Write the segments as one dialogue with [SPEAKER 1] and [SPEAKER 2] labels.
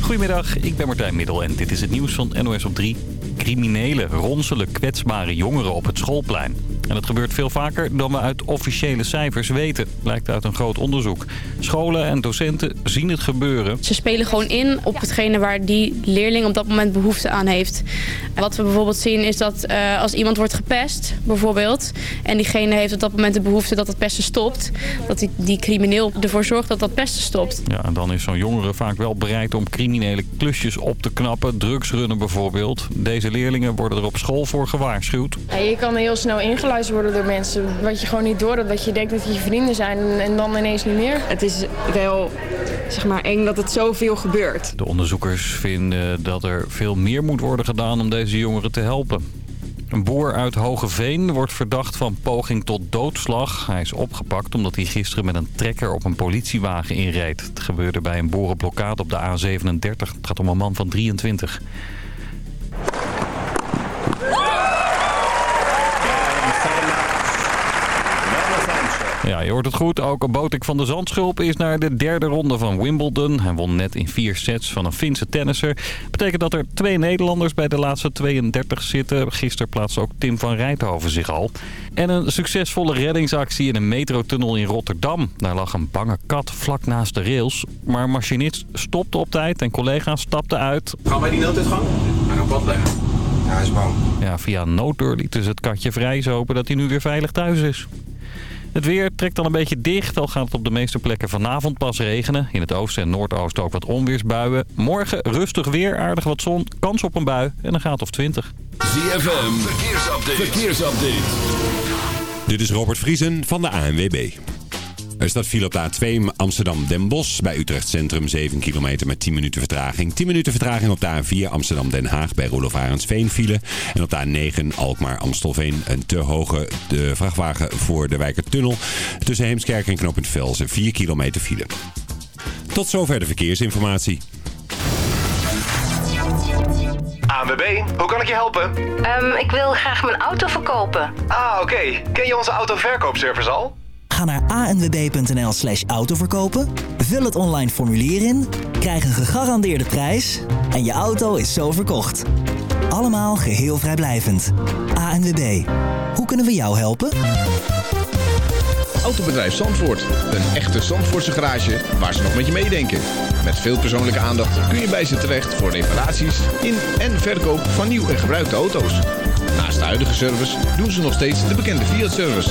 [SPEAKER 1] Goedemiddag, ik ben Martijn Middel en dit is het nieuws van NOS op 3. Criminelen ronselen kwetsbare jongeren op het schoolplein. En dat gebeurt veel vaker dan we uit officiële cijfers weten, blijkt uit een groot onderzoek. Scholen en docenten zien het gebeuren.
[SPEAKER 2] Ze spelen gewoon in op hetgene waar die leerling op dat moment behoefte aan heeft. Wat we bijvoorbeeld zien is dat eh, als iemand wordt gepest, bijvoorbeeld... en diegene heeft op dat moment de behoefte dat het pesten stopt... dat die, die crimineel ervoor zorgt dat dat pesten stopt.
[SPEAKER 1] Ja, en dan is zo'n jongere vaak wel bereid om criminele klusjes op te knappen. Drugsrunnen bijvoorbeeld. Deze leerlingen worden er op school voor gewaarschuwd.
[SPEAKER 3] Ja, je kan heel snel worden door mensen. Wat je gewoon niet door hebt. Dat je denkt dat je je vrienden zijn en dan ineens niet meer.
[SPEAKER 4] Het is wel zeg maar, eng dat het zoveel gebeurt.
[SPEAKER 1] De onderzoekers vinden dat er veel meer moet worden gedaan om deze jongeren te helpen. Een boer uit Hogeveen wordt verdacht van poging tot doodslag. Hij is opgepakt omdat hij gisteren met een trekker op een politiewagen inreed. Het gebeurde bij een boerenblokkade op de A37. Het gaat om een man van 23. Ja, je hoort het goed. Ook Botik van de Zandschulp is naar de derde ronde van Wimbledon. Hij won net in vier sets van een Finse tennisser. Betekent dat er twee Nederlanders bij de laatste 32 zitten. Gisteren plaatste ook Tim van Rijthoven zich al. En een succesvolle reddingsactie in een metrotunnel in Rotterdam. Daar lag een bange kat vlak naast de rails. Maar machinist stopte op tijd en collega's stapten uit.
[SPEAKER 5] Gaan wij die nooduitgang? Naar een pad leggen. Ja, hij is bang.
[SPEAKER 1] Ja, via een nooddeur lieten ze het katje vrij. Ze hopen dat hij nu weer veilig thuis is. Het weer trekt dan een beetje dicht, al gaat het op de meeste plekken vanavond pas regenen. In het oosten en noordoosten ook wat onweersbuien. Morgen rustig weer, aardig wat zon, kans op een bui en een graad of 20.
[SPEAKER 6] ZFM, verkeersupdate. verkeersupdate.
[SPEAKER 7] Dit is Robert Vriesen van de ANWB. Er staat file op de A2 Amsterdam-Den Bosch. Bij Utrecht Centrum 7 kilometer met 10 minuten vertraging. 10 minuten vertraging op de A4 Amsterdam-Den Haag bij Rolof Arendsveen file. En op de A9 Alkmaar-Amstelveen een te hoge de vrachtwagen voor de Wijkertunnel. Tussen Heemskerk en Knopend Velsen 4 kilometer file. Tot zover de verkeersinformatie.
[SPEAKER 8] ANWB, hoe kan ik je helpen?
[SPEAKER 9] Um, ik wil graag mijn auto verkopen.
[SPEAKER 8] Ah, oké. Okay. Ken je onze autoverkoopservice al?
[SPEAKER 10] Ga naar anwb.nl slash autoverkopen, vul het online formulier in, krijg een gegarandeerde prijs en je auto is zo verkocht. Allemaal geheel vrijblijvend. ANWB, hoe kunnen we jou helpen?
[SPEAKER 11] Autobedrijf Zandvoort, een echte Zandvoortse garage waar ze nog met je meedenken. Met veel persoonlijke aandacht kun je bij ze terecht voor reparaties in en verkoop van nieuw en gebruikte auto's. Naast de huidige service doen ze nog steeds de bekende Fiat-service.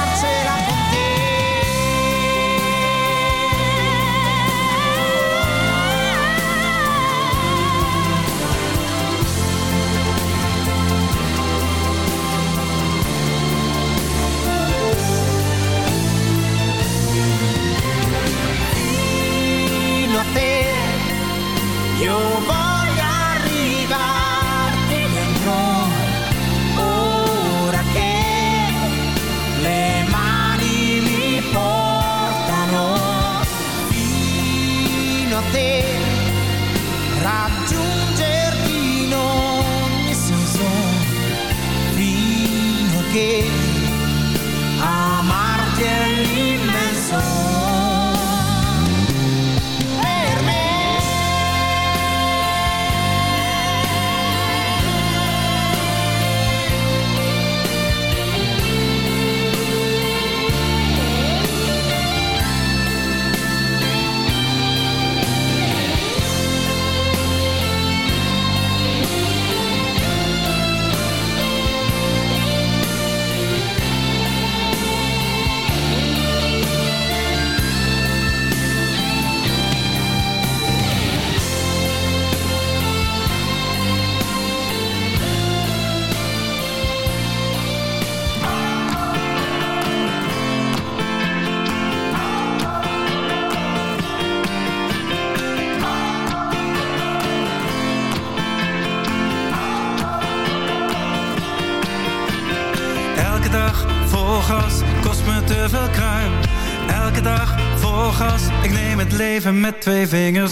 [SPEAKER 12] io voglio arrivarti dentro. Ora che le mani mi portano fino a te raggiungerti in ogni senso fino a che
[SPEAKER 13] leven met twee vingers.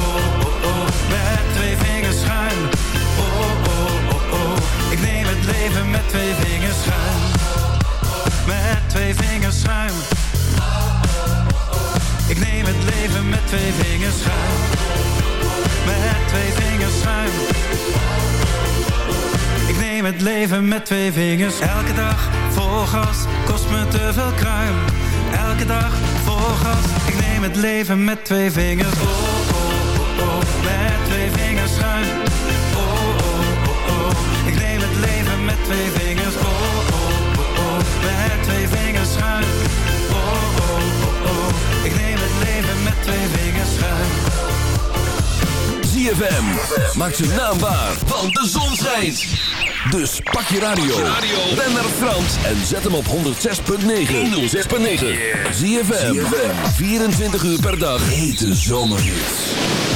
[SPEAKER 13] leven met twee vingers schuim. Met twee vingers schuim. Ik neem het leven met twee vingers schuim. Met twee vingers schuim. Ik neem het leven met twee vingers. Elke dag vol gas, kost me te veel kruim. Elke dag vol gas, ik neem het leven met twee vingers. Oh, oh, oh, oh, met twee vingers schuim. Twee vingers schuim. Oh, oh, oh, oh, ik neem het leven met twee vingers schuim.
[SPEAKER 6] ZFM. Maak zijn naam waar, want de zon schijnt. Dus pak je radio. Ben naar Frans en zet hem op 106.9. 106.9. ZFM. 24 uur per dag. Hete zomerhits.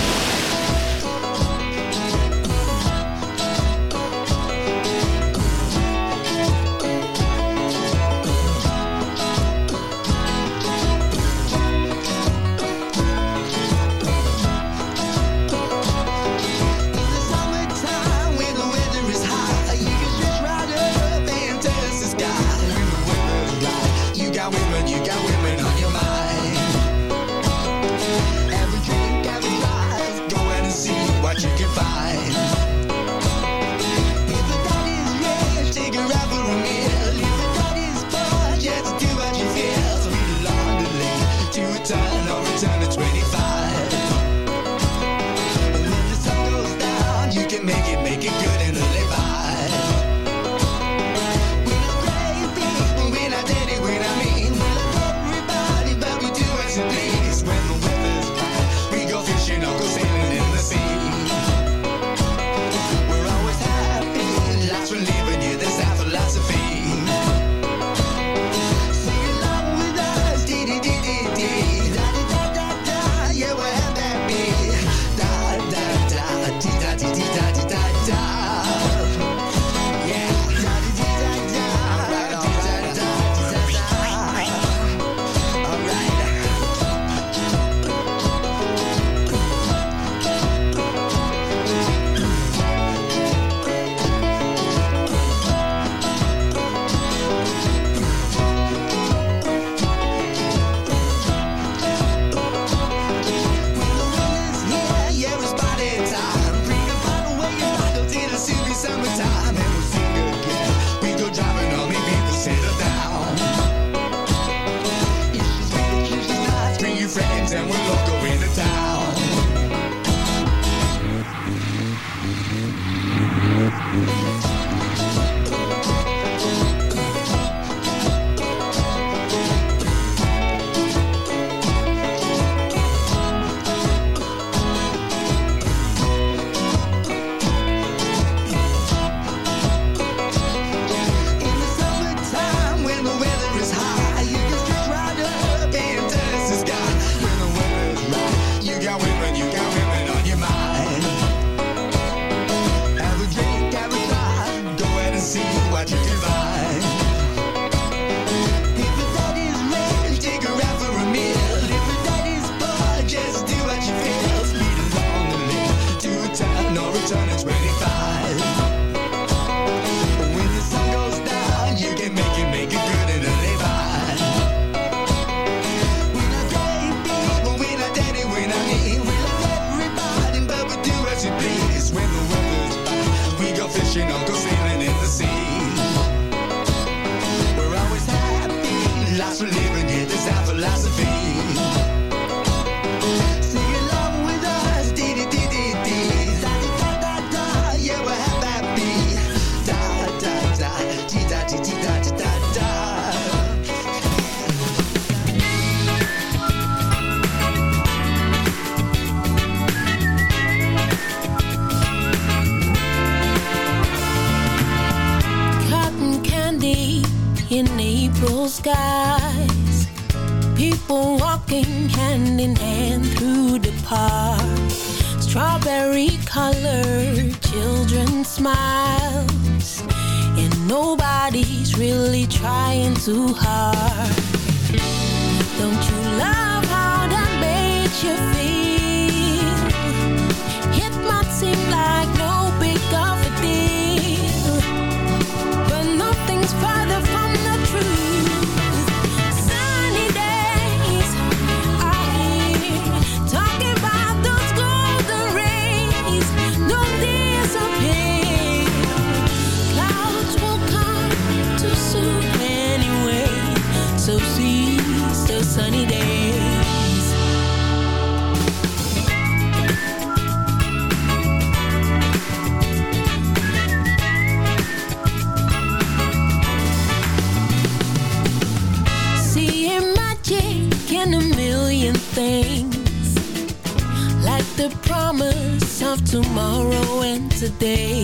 [SPEAKER 14] the promise of tomorrow and today.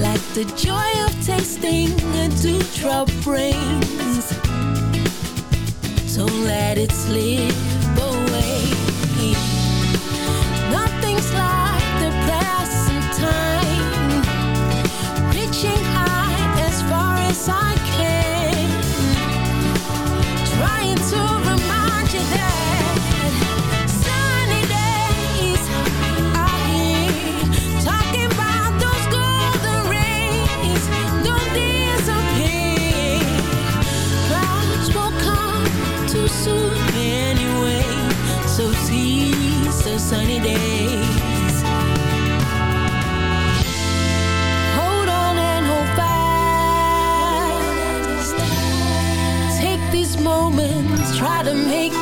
[SPEAKER 14] Like the joy of tasting a dewdrop brings. Don't let it slip. try to make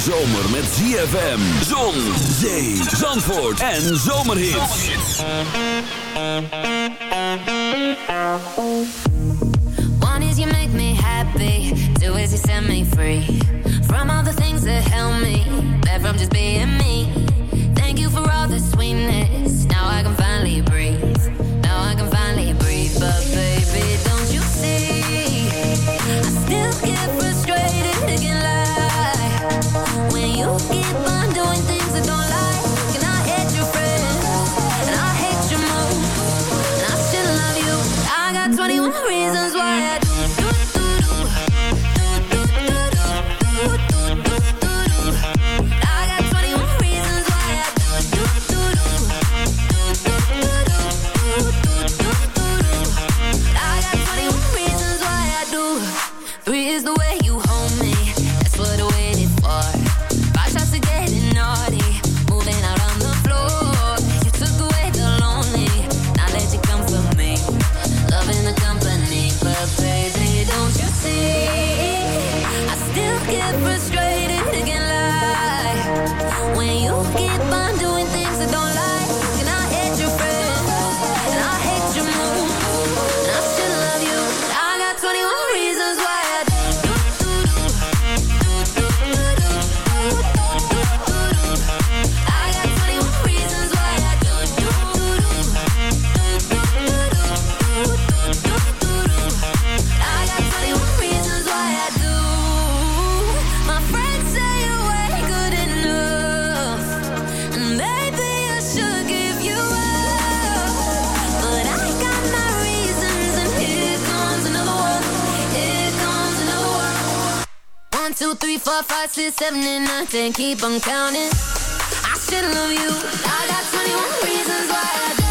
[SPEAKER 15] zomer
[SPEAKER 6] met ZFM, zon, zee, zandvoort en zomerhits.
[SPEAKER 14] One is you make me happy, two is you set me free. From all the things that help me, Better from just being me. Thank you for all the sweetness, now I can finally breathe. Now I can finally breathe, but baby don't you see. three, four, five, six, seven, and nine, ten. Keep on counting. I still love you. I got 21 reasons why I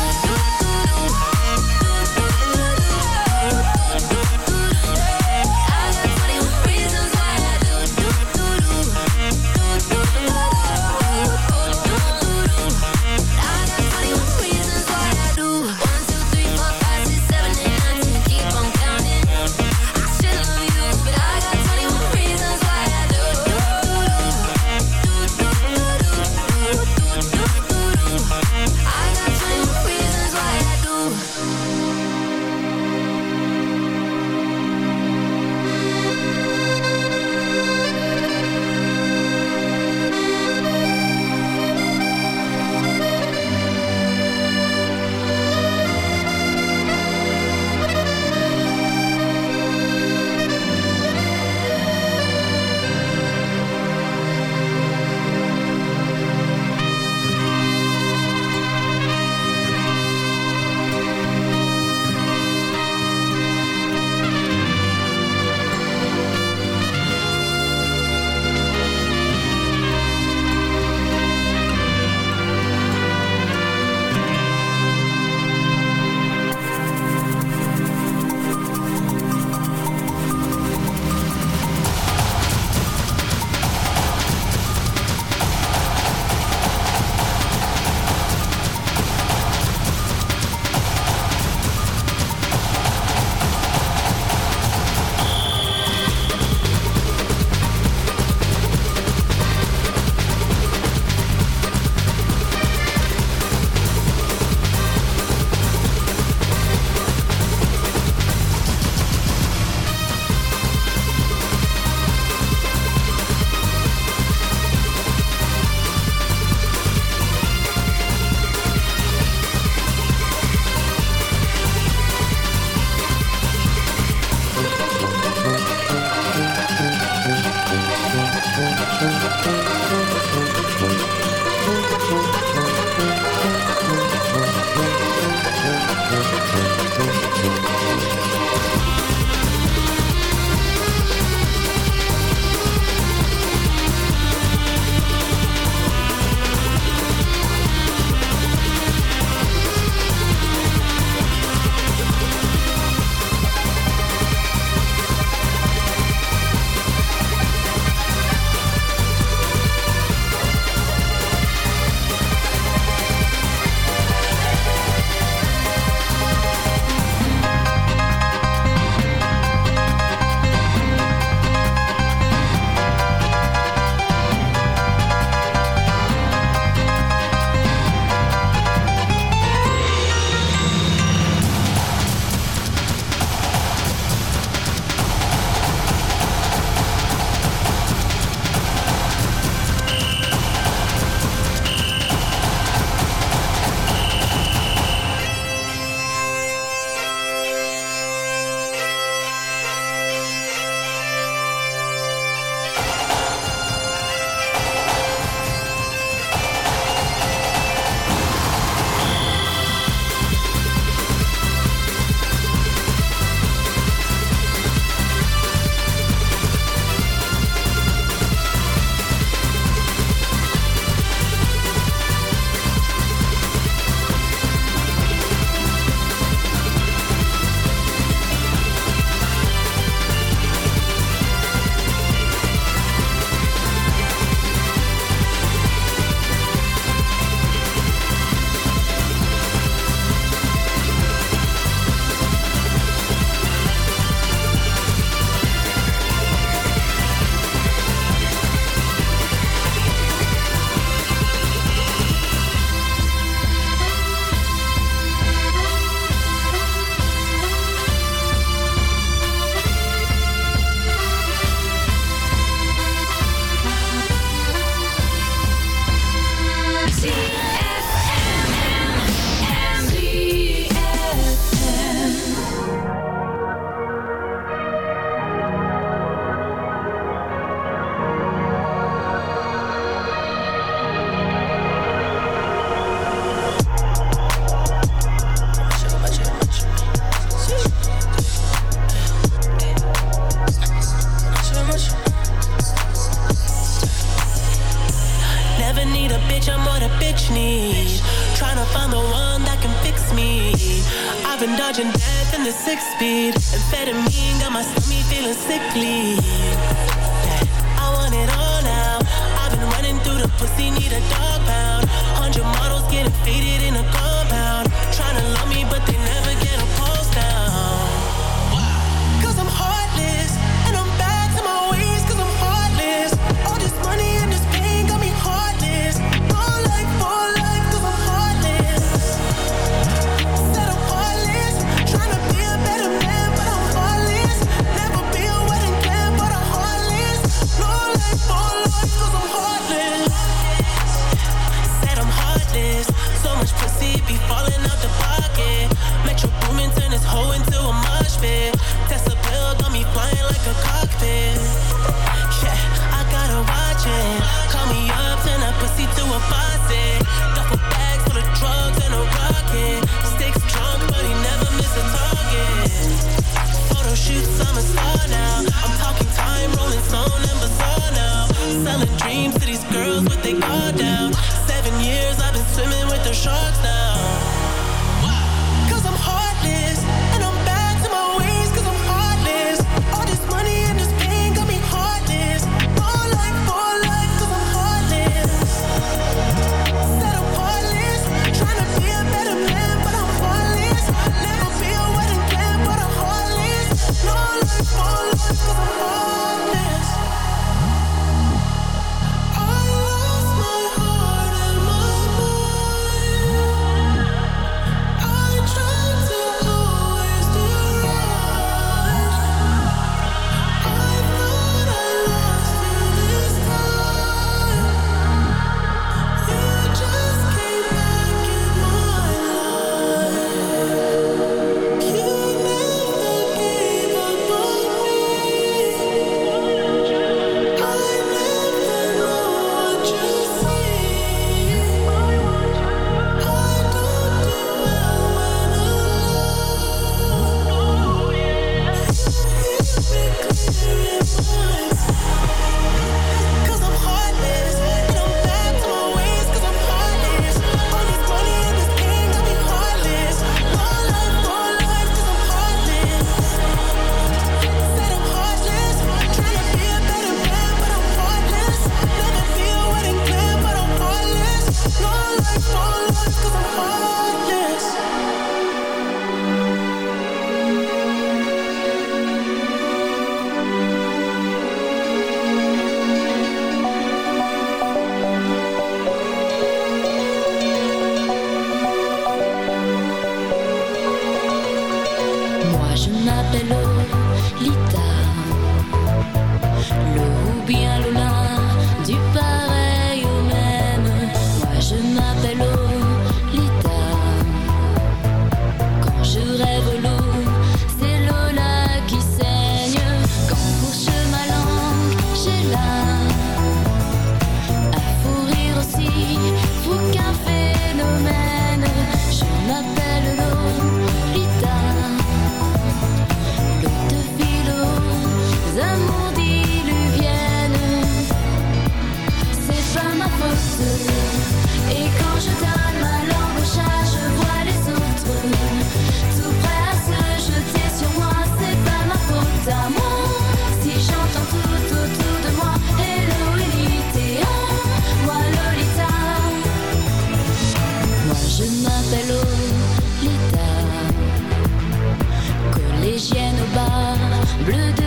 [SPEAKER 14] de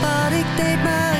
[SPEAKER 16] wat ik deed maar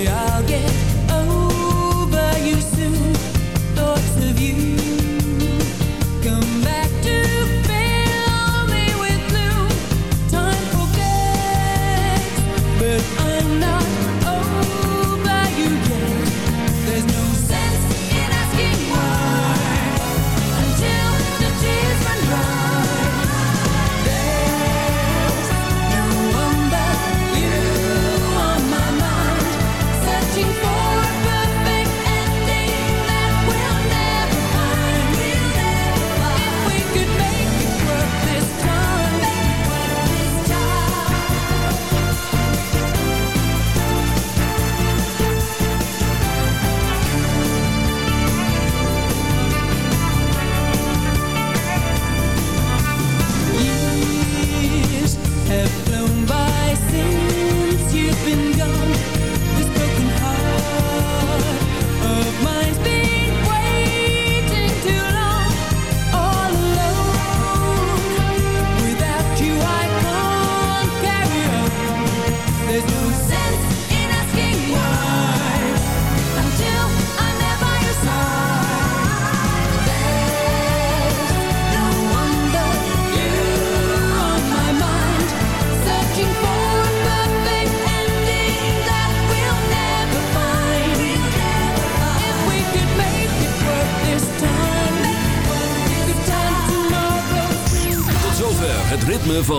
[SPEAKER 17] I'll get